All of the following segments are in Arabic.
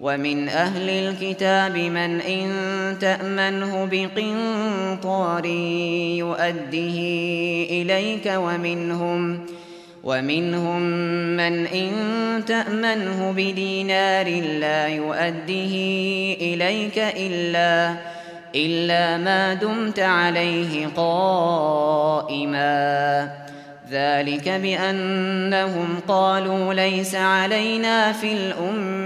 ومن أهل الكتاب من إن تأمنه بقنطار يؤده إليك ومنهم ومنهم من إن تأمنه بدينار لا يؤده إليك إلا إلا ما دمت عليه قائماً ذلك بأنهم قالوا ليس علينا في الأمة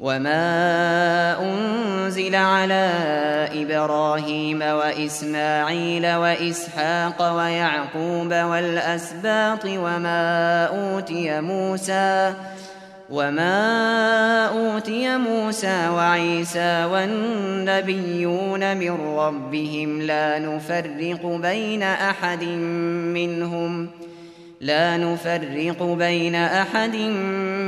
وما أنزل على إبراهيم وإسماعيل وإسحاق ويعقوب والأسباط وما أوتي موسى وما أوتي موسى وعيسى والنبيون من ربهم لا نفرق بين أحد منهم لا نفرق بين أحد منهم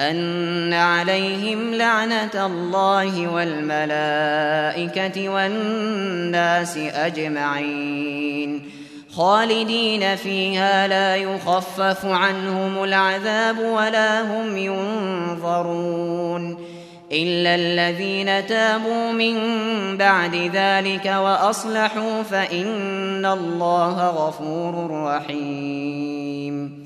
ان عليهم لعنه الله والملائكه والناس اجمعين خالدين فيها لا يخفف عنهم العذاب ولا هم ينظرون الا الذين تابوا من بعد ذلك واصلحوا فان الله غفور رحيم